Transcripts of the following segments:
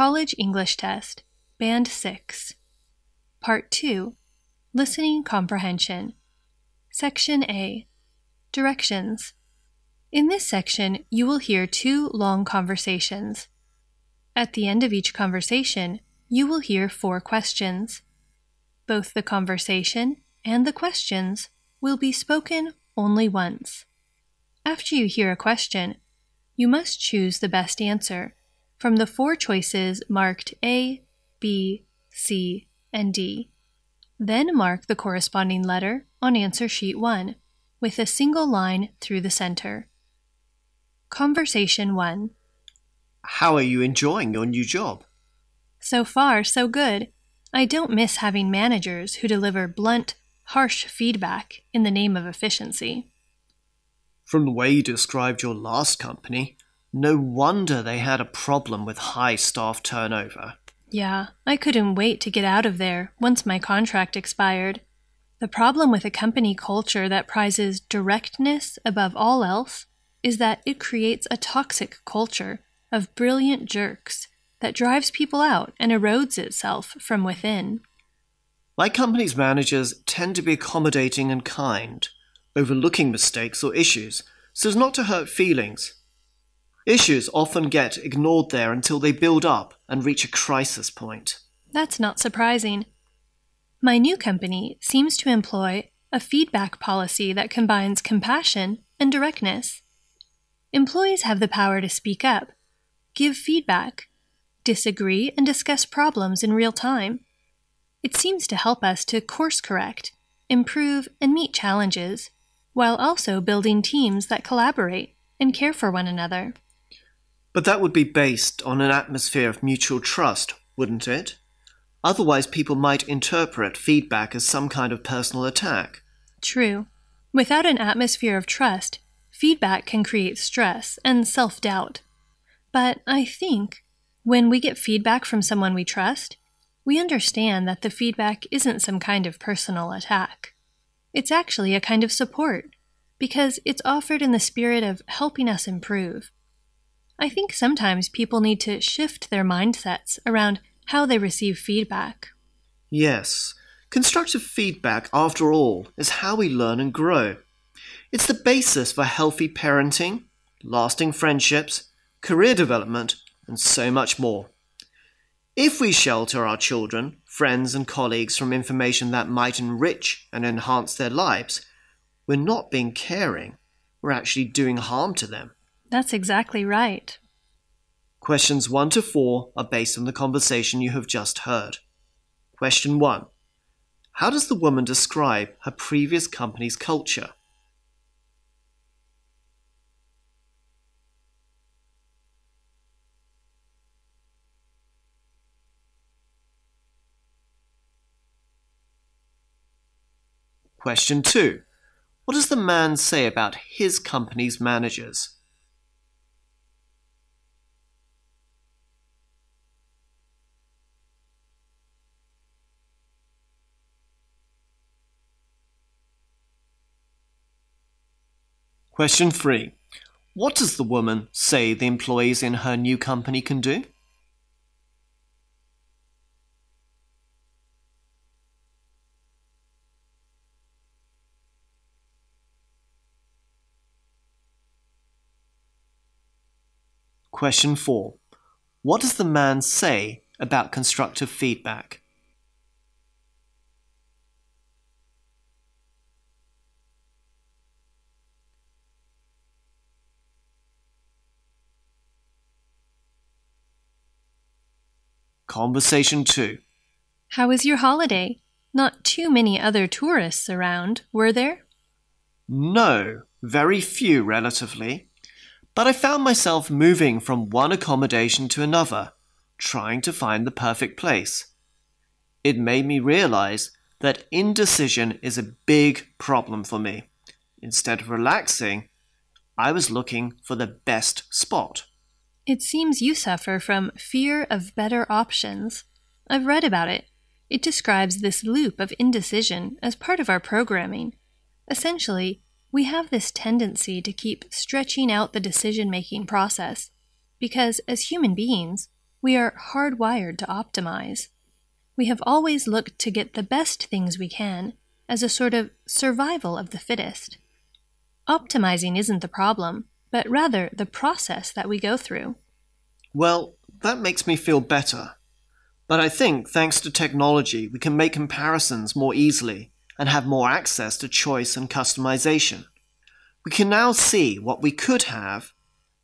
College English Test, Band 6. Part 2 Listening Comprehension. Section A Directions. In this section, you will hear two long conversations. At the end of each conversation, you will hear four questions. Both the conversation and the questions will be spoken only once. After you hear a question, you must choose the best answer from the four choices marked A, B, C, and D. Then mark the corresponding letter on answer sheet 1 with a single line through the center. Conversation 1 How are you enjoying your new job? So far, so good. I don't miss having managers who deliver blunt, harsh feedback in the name of efficiency. From the way you described your last company, no wonder they had a problem with high staff turnover. Yeah, I couldn't wait to get out of there once my contract expired. The problem with a company culture that prizes directness above all else is that it creates a toxic culture of brilliant jerks that drives people out and erodes itself from within. My company's managers tend to be accommodating and kind, overlooking mistakes or issues so as not to hurt feelings. Issues often get ignored there until they build up and reach a crisis point. That's not surprising. My new company seems to employ a feedback policy that combines compassion and directness. Employees have the power to speak up, give feedback, disagree, and discuss problems in real time. It seems to help us to course correct, improve, and meet challenges, while also building teams that collaborate and care for one another. But that would be based on an atmosphere of mutual trust, wouldn't it? Otherwise, people might interpret feedback as some kind of personal attack. True. Without an atmosphere of trust, feedback can create stress and self doubt. But I think when we get feedback from someone we trust, we understand that the feedback isn't some kind of personal attack. It's actually a kind of support, because it's offered in the spirit of helping us improve. I think sometimes people need to shift their mindsets around how they receive feedback. Yes, constructive feedback, after all, is how we learn and grow. It's the basis for healthy parenting, lasting friendships, career development, and so much more. If we shelter our children, friends, and colleagues from information that might enrich and enhance their lives, we're not being caring, we're actually doing harm to them. That's exactly right. Questions 1 to 4 are based on the conversation you have just heard. Question 1 How does the woman describe her previous company's culture? Question 2 What does the man say about his company's managers? Question 3. What does the woman say the employees in her new company can do? Question 4. What does the man say about constructive feedback? Conversation 2. How was your holiday? Not too many other tourists around, were there? No, very few relatively. But I found myself moving from one accommodation to another, trying to find the perfect place. It made me realize that indecision is a big problem for me. Instead of relaxing, I was looking for the best spot. It seems you suffer from fear of better options. I've read about it. It describes this loop of indecision as part of our programming. Essentially, we have this tendency to keep stretching out the decision making process because, as human beings, We are hardwired to optimize. We have always looked to get the best things we can as a sort of survival of the fittest. Optimizing isn't the problem, but rather the process that we go through. Well, that makes me feel better. But I think thanks to technology, we can make comparisons more easily and have more access to choice and customization. We can now see what we could have,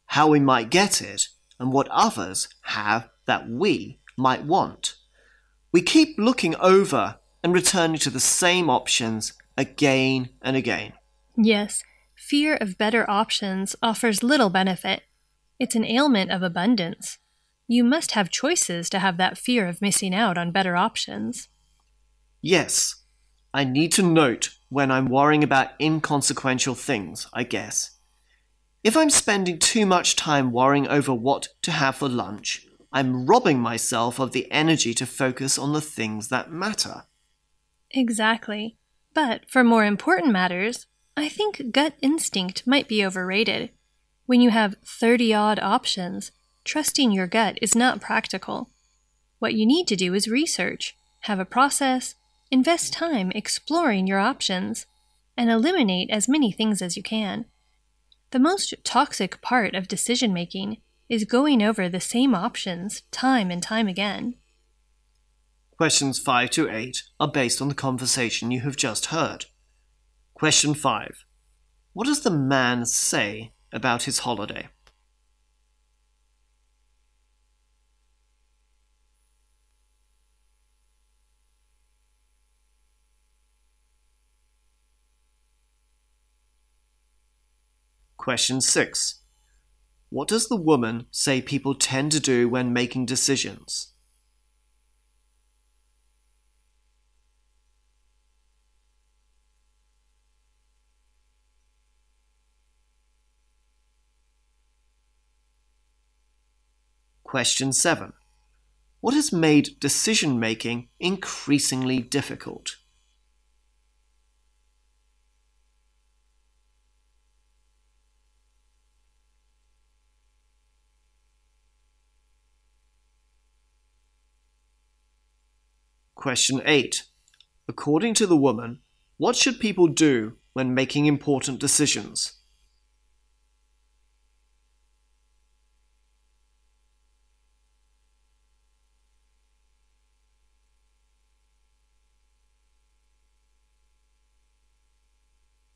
how we might get it, and what others have that we might want. We keep looking over and returning to the same options again and again. Yes, fear of better options offers little benefit. It's an ailment of abundance. You must have choices to have that fear of missing out on better options. Yes, I need to note when I'm worrying about inconsequential things, I guess. If I'm spending too much time worrying over what to have for lunch, I'm robbing myself of the energy to focus on the things that matter. Exactly. But for more important matters, I think gut instinct might be overrated. When you have 30 odd options, trusting your gut is not practical. What you need to do is research, have a process, invest time exploring your options, and eliminate as many things as you can. The most toxic part of decision making is going over the same options time and time again. Questions 5 to 8 are based on the conversation you have just heard. Question 5. What does the man say about his holiday? Question 6. What does the woman say people tend to do when making decisions? Question 7. What has made decision making increasingly difficult? Question 8. According to the woman, what should people do when making important decisions?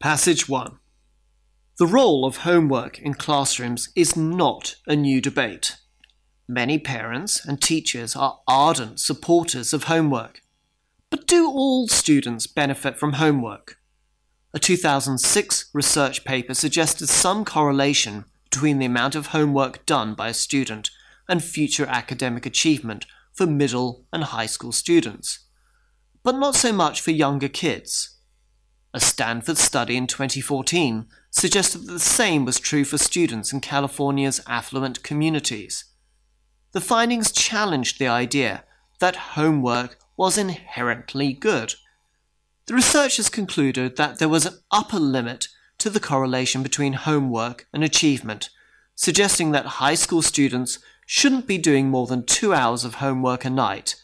Passage 1 The role of homework in classrooms is not a new debate. Many parents and teachers are ardent supporters of homework. But do all students benefit from homework? A 2006 research paper suggested some correlation between the amount of homework done by a student and future academic achievement for middle and high school students, but not so much for younger kids. A Stanford study in 2014 suggested that the same was true for students in California's affluent communities the findings challenged the idea that homework was inherently good. The researchers concluded that there was an upper limit to the correlation between homework and achievement, suggesting that high school students shouldn't be doing more than two hours of homework a night.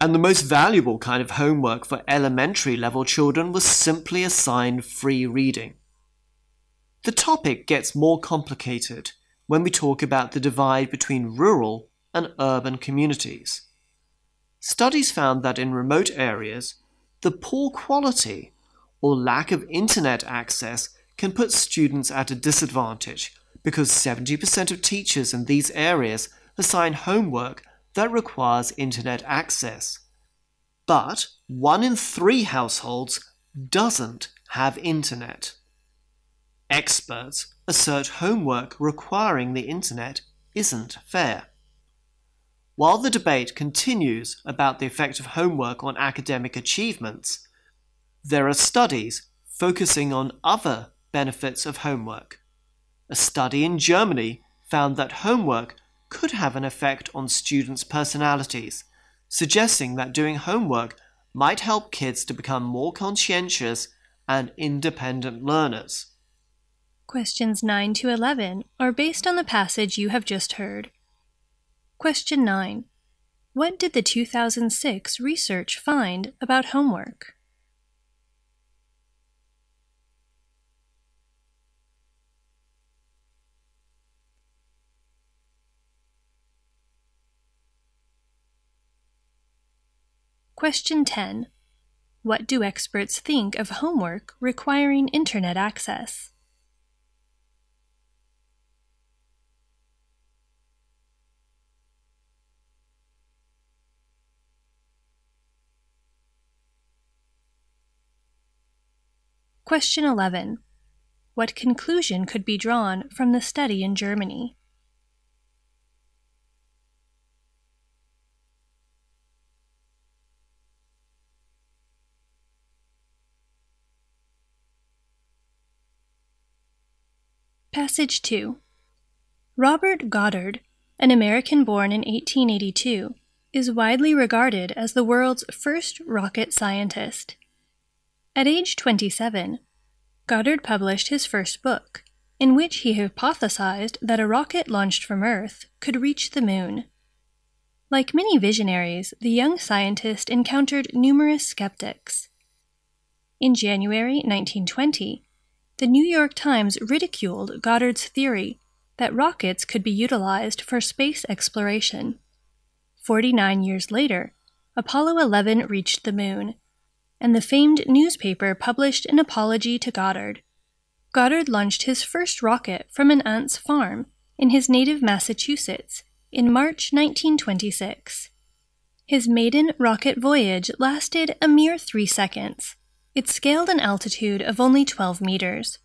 And the most valuable kind of homework for elementary level children was simply assigned free reading. The topic gets more complicated when we talk about the divide between rural and urban communities. Studies found that in remote areas, the poor quality or lack of internet access can put students at a disadvantage because 70% of teachers in these areas assign homework that requires internet access. But one in three households doesn't have internet. Experts assert homework requiring the internet isn't fair. While the debate continues about the effect of homework on academic achievements, there are studies focusing on other benefits of homework. A study in Germany found that homework could have an effect on students' personalities, suggesting that doing homework might help kids to become more conscientious and independent learners. Questions 9 to 11 are based on the passage you have just heard. Question 9. What did the 2006 research find about homework? Question 10. What do experts think of homework requiring Internet access? Question 11. What conclusion could be drawn from the study in Germany? Passage 2 Robert Goddard, an American born in 1882, is widely regarded as the world's first rocket scientist. At age 27, Goddard published his first book, in which he hypothesized that a rocket launched from Earth could reach the moon. Like many visionaries, the young scientist encountered numerous skeptics. In January 1920, the New York Times ridiculed Goddard's theory that rockets could be utilized for space exploration. 49 years later, Apollo 11 reached the moon, and the famed newspaper published an apology to Goddard. Goddard launched his first rocket from an aunt's farm in his native Massachusetts in March 1926. His maiden rocket voyage lasted a mere three seconds it scaled an altitude of only 12 meters.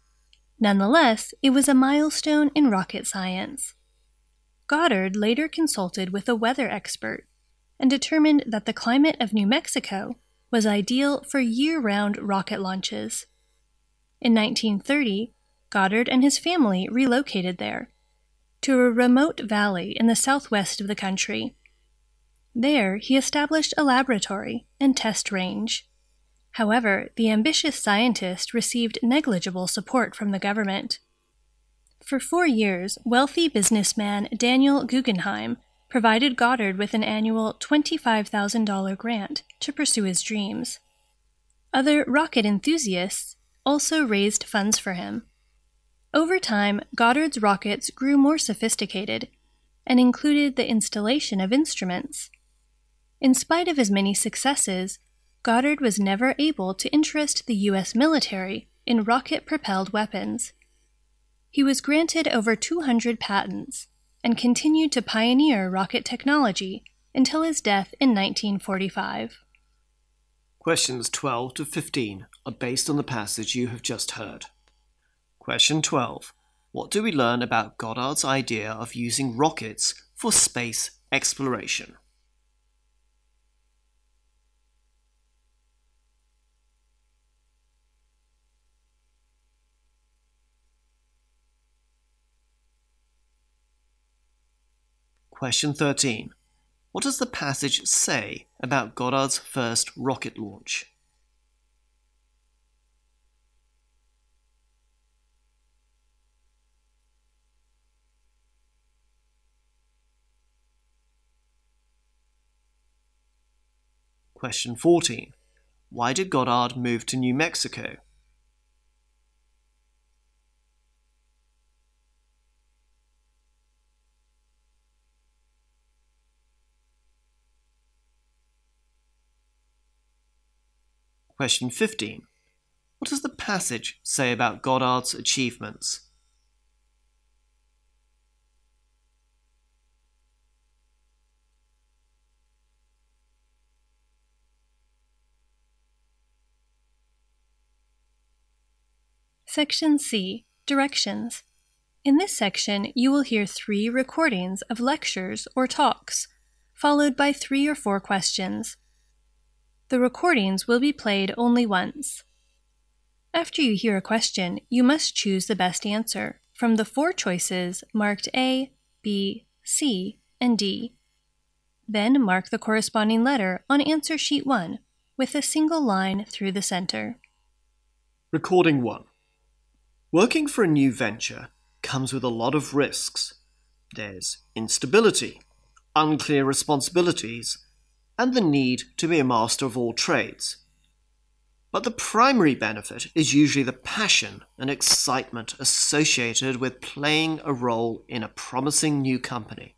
Nonetheless, it was a milestone in rocket science. Goddard later consulted with a weather expert and determined that the climate of New Mexico was ideal for year round rocket launches. In 1930, Goddard and his family relocated there, to a remote valley in the southwest of the country. There, he established a laboratory and test range. However, the ambitious scientist received negligible support from the government. For four years, wealthy businessman Daniel Guggenheim provided Goddard with an annual $25,000 grant to pursue his dreams. Other rocket enthusiasts also raised funds for him. Over time, Goddard's rockets grew more sophisticated and included the installation of instruments. In spite of his many successes, Goddard was never able to interest the U.S. military in rocket propelled weapons. He was granted over 200 patents and continued to pioneer rocket technology until his death in 1945. Questions 12 to 15 are based on the passage you have just heard. Question 12. What do we learn about Goddard's idea of using rockets for space exploration? Question 13. What does the passage say about Goddard's first rocket launch? Question 14. Why did Goddard move to New Mexico? Question 15. What does the passage say about Goddard's achievements? Section C Directions. In this section, you will hear three recordings of lectures or talks. followed by three or four questions. The recordings will be played only once. After you hear a question, you must choose the best answer from the four choices marked A, B, C, and D. Then mark the corresponding letter on answer sheet 1 with a single line through the center. Recording 1. Working for a new venture comes with a lot of risks. There's instability, unclear responsibilities, and the need to be a master of all trades. But the primary benefit is usually the passion and excitement associated with playing a role in a promising new company.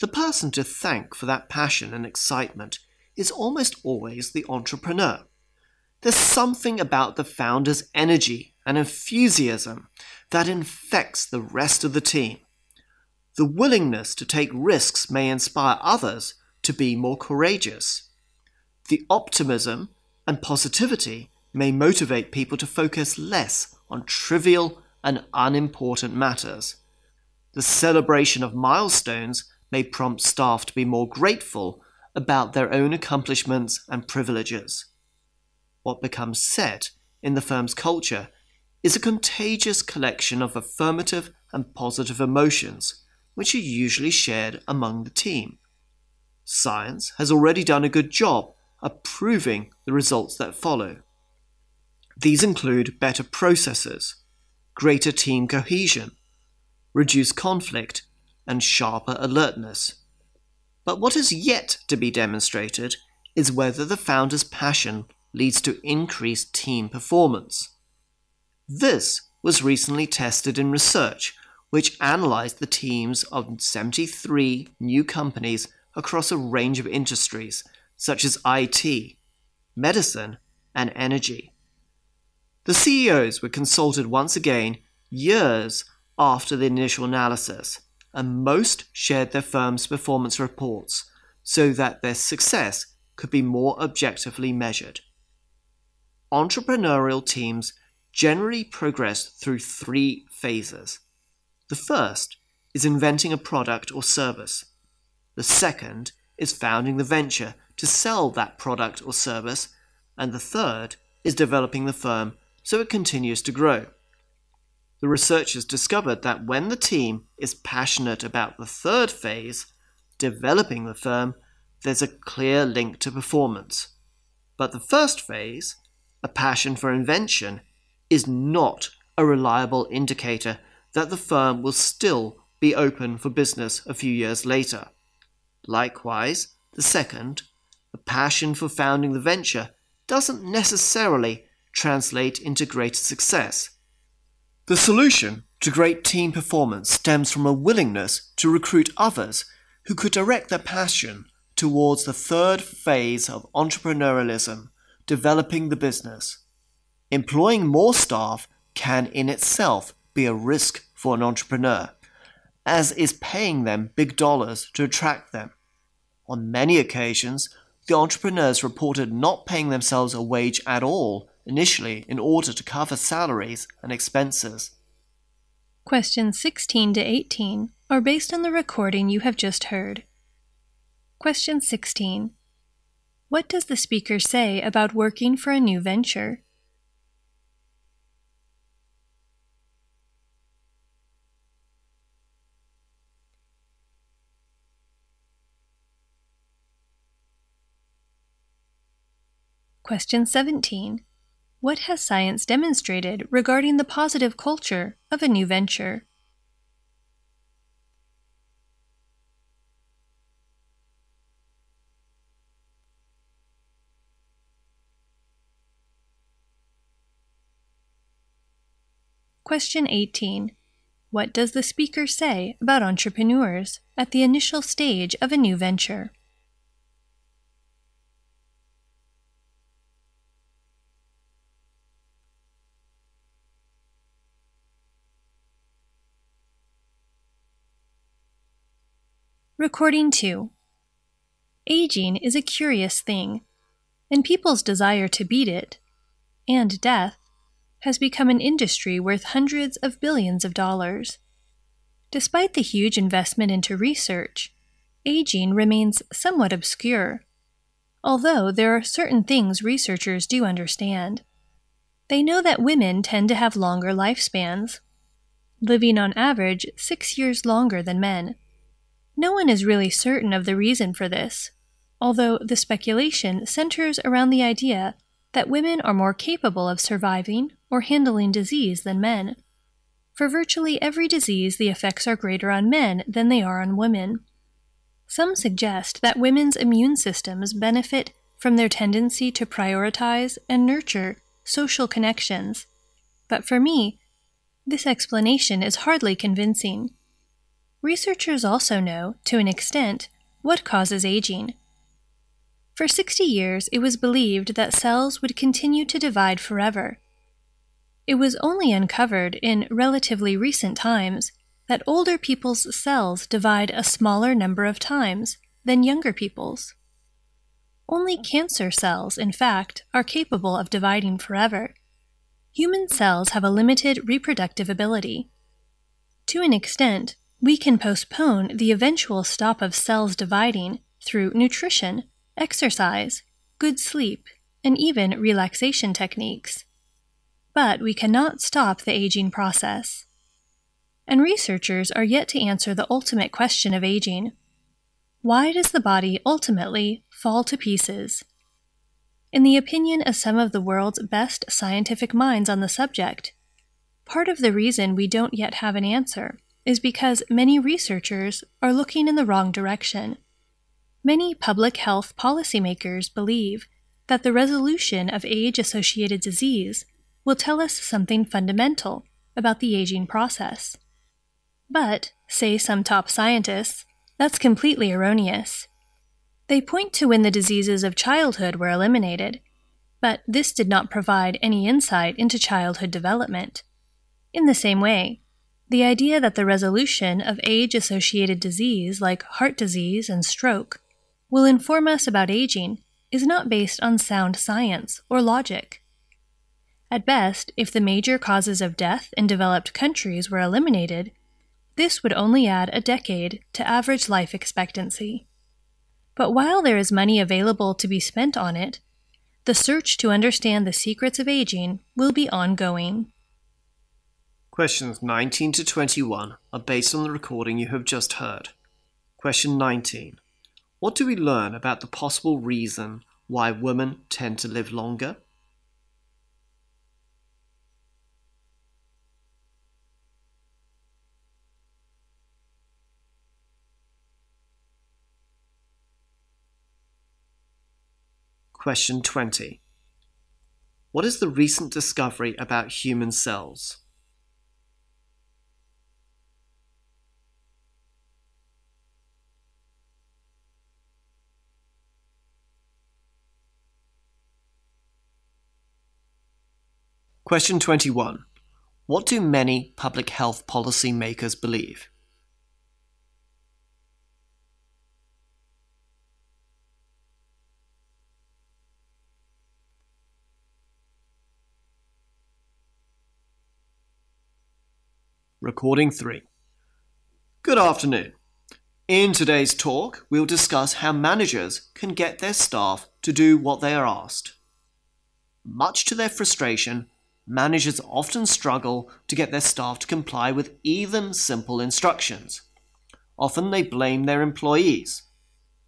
The person to thank for that passion and excitement is almost always the entrepreneur. There's something about the founder's energy and enthusiasm that infects the rest of the team. The willingness to take risks may inspire others to be more courageous. The optimism and positivity may motivate people to focus less on trivial and unimportant matters. The celebration of milestones may prompt staff to be more grateful about their own accomplishments and privileges. What becomes set in the firm's culture is a contagious collection of affirmative and positive emotions, which are usually shared among the team. Science has already done a good job of proving the results that follow. These include better processes, greater team cohesion, reduced conflict, and sharper alertness. But what is yet to be demonstrated is whether the founder's passion leads to increased team performance. This was recently tested in research, which analyzed the teams of 73 new companies across a range of industries, such as IT, medicine, and energy. The CEOs were consulted once again years after the initial analysis and most shared their firm's performance reports so that their success could be more objectively measured. Entrepreneurial teams generally progress through three phases. The first is inventing a product or service. The second is founding the venture to sell that product or service. And the third is developing the firm so it continues to grow the researchers discovered that when the team is passionate about the third phase, developing the firm, there's a clear link to performance. But the first phase, a passion for invention, is not a reliable indicator that the firm will still be open for business a few years later. Likewise, the second, a passion for founding the venture, doesn't necessarily translate into greater success the solution to great team performance stems from a willingness to recruit others who could direct their passion towards the third phase of entrepreneurialism, developing the business. Employing more staff can in itself be a risk for an entrepreneur, as is paying them big dollars to attract them. On many occasions, the entrepreneurs reported not paying themselves a wage at all initially in order to cover salaries and expenses. Questions 16 to 18 are based on the recording you have just heard. Question 16 What does the speaker say about working for a new venture? Question 17 what has science demonstrated regarding the positive culture of a new venture? Question 18. What does the speaker say about entrepreneurs at the initial stage of a new venture? Recording 2 Aging is a curious thing, and people's desire to beat it, and death, has become an industry worth hundreds of billions of dollars. Despite the huge investment into research, aging remains somewhat obscure, although there are certain things researchers do understand. They know that women tend to have longer lifespans, living on average six years longer than men. No one is really certain of the reason for this, although the speculation centers around the idea that women are more capable of surviving or handling disease than men. For virtually every disease, the effects are greater on men than they are on women. Some suggest that women's immune systems benefit from their tendency to prioritize and nurture social connections, but for me, this explanation is hardly convincing. Researchers also know, to an extent, what causes aging. For 60 years, it was believed that cells would continue to divide forever. It was only uncovered in relatively recent times that older people's cells divide a smaller number of times than younger people's. Only cancer cells, in fact, are capable of dividing forever. Human cells have a limited reproductive ability. To an extent, we can postpone the eventual stop of cells dividing through nutrition, exercise, good sleep, and even relaxation techniques. But we cannot stop the aging process. And researchers are yet to answer the ultimate question of aging why does the body ultimately fall to pieces? In the opinion of some of the world's best scientific minds on the subject, part of the reason we don't yet have an answer is because many researchers are looking in the wrong direction. Many public health policymakers believe that the resolution of age associated disease will tell us something fundamental about the aging process. But, say some top scientists, that's completely erroneous. They point to when the diseases of childhood were eliminated, but this did not provide any insight into childhood development. In the same way, the idea that the resolution of age associated disease like heart disease and stroke will inform us about aging is not based on sound science or logic. At best, if the major causes of death in developed countries were eliminated, this would only add a decade to average life expectancy. But while there is money available to be spent on it, the search to understand the secrets of aging will be ongoing. Questions 19 to 21 are based on the recording you have just heard. Question 19. What do we learn about the possible reason why women tend to live longer? Question 20. What is the recent discovery about human cells? Question 21. What do many public health policy makers believe? Recording 3. Good afternoon. In today's talk, we'll discuss how managers can get their staff to do what they are asked. Much to their frustration, managers often struggle to get their staff to comply with even simple instructions. Often they blame their employees.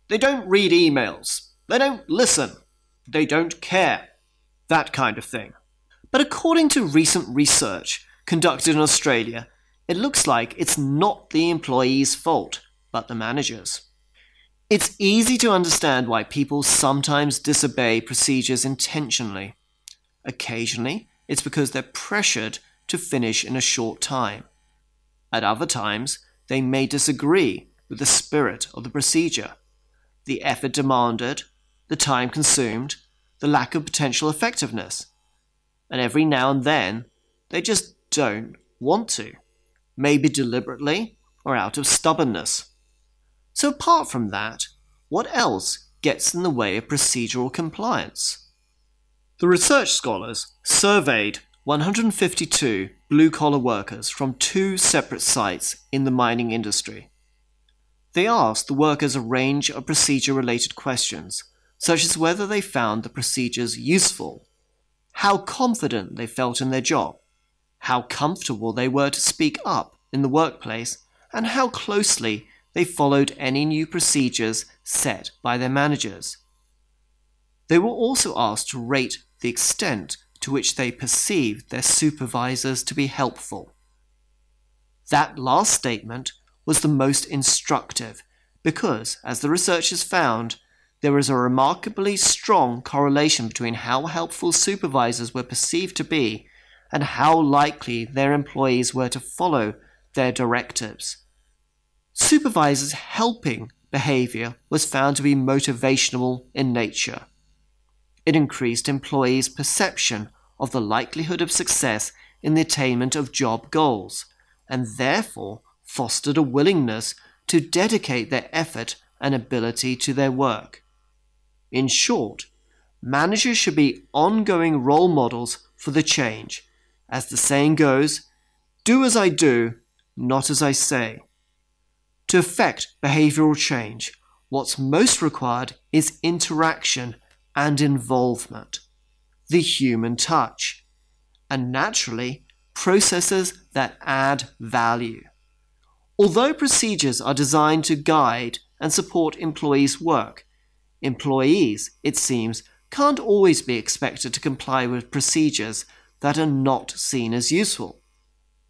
They don't read emails. They don't listen. They don't care. That kind of thing. But according to recent research conducted in Australia, it looks like it's not the employee's fault, but the manager's. It's easy to understand why people sometimes disobey procedures intentionally. Occasionally, it's because they're pressured to finish in a short time. At other times, they may disagree with the spirit of the procedure, the effort demanded, the time consumed, the lack of potential effectiveness. And every now and then, they just don't want to, maybe deliberately or out of stubbornness. So, apart from that, what else gets in the way of procedural compliance? The research scholars surveyed 152 blue collar workers from two separate sites in the mining industry. They asked the workers a range of procedure related questions, such as whether they found the procedures useful, how confident they felt in their job, how comfortable they were to speak up in the workplace, and how closely they followed any new procedures set by their managers. They were also asked to rate the extent to which they perceived their supervisors to be helpful. That last statement was the most instructive because, as the researchers found, there is a remarkably strong correlation between how helpful supervisors were perceived to be and how likely their employees were to follow their directives. Supervisors' helping behavior was found to be motivational in nature. It increased employees' perception of the likelihood of success in the attainment of job goals, and therefore fostered a willingness to dedicate their effort and ability to their work. In short, managers should be ongoing role models for the change. As the saying goes, do as I do, not as I say. To effect behavioral change, what's most required is interaction and involvement, the human touch, and naturally, processes that add value. Although procedures are designed to guide and support employees' work, Employees, it seems, can't always be expected to comply with procedures that are not seen as useful.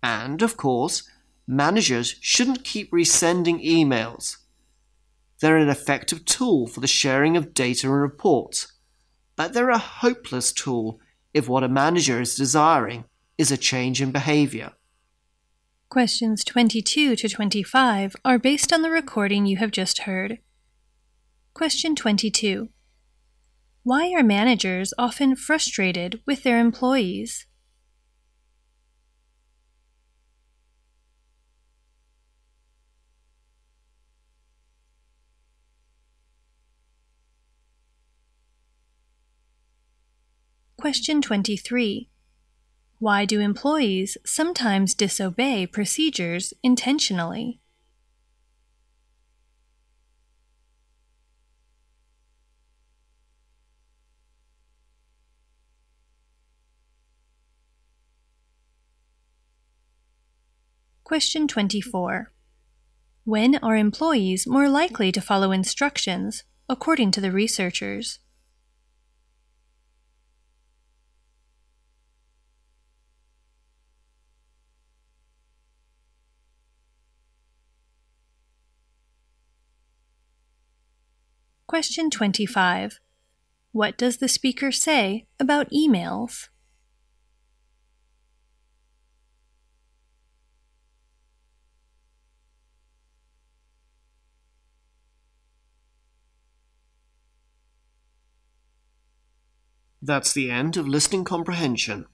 And, of course, managers shouldn't keep resending emails. They're an effective tool for the sharing of data and reports, but they're a hopeless tool if what a manager is desiring is a change in behavior. Questions 22 to 25 are based on the recording you have just heard. Question 22. Why are managers often frustrated with their employees? Question 23. Why do employees sometimes disobey procedures intentionally? Question 24. When are employees more likely to follow instructions, according to the researchers? Question 25. What does the speaker say about emails? That's the end of listening comprehension.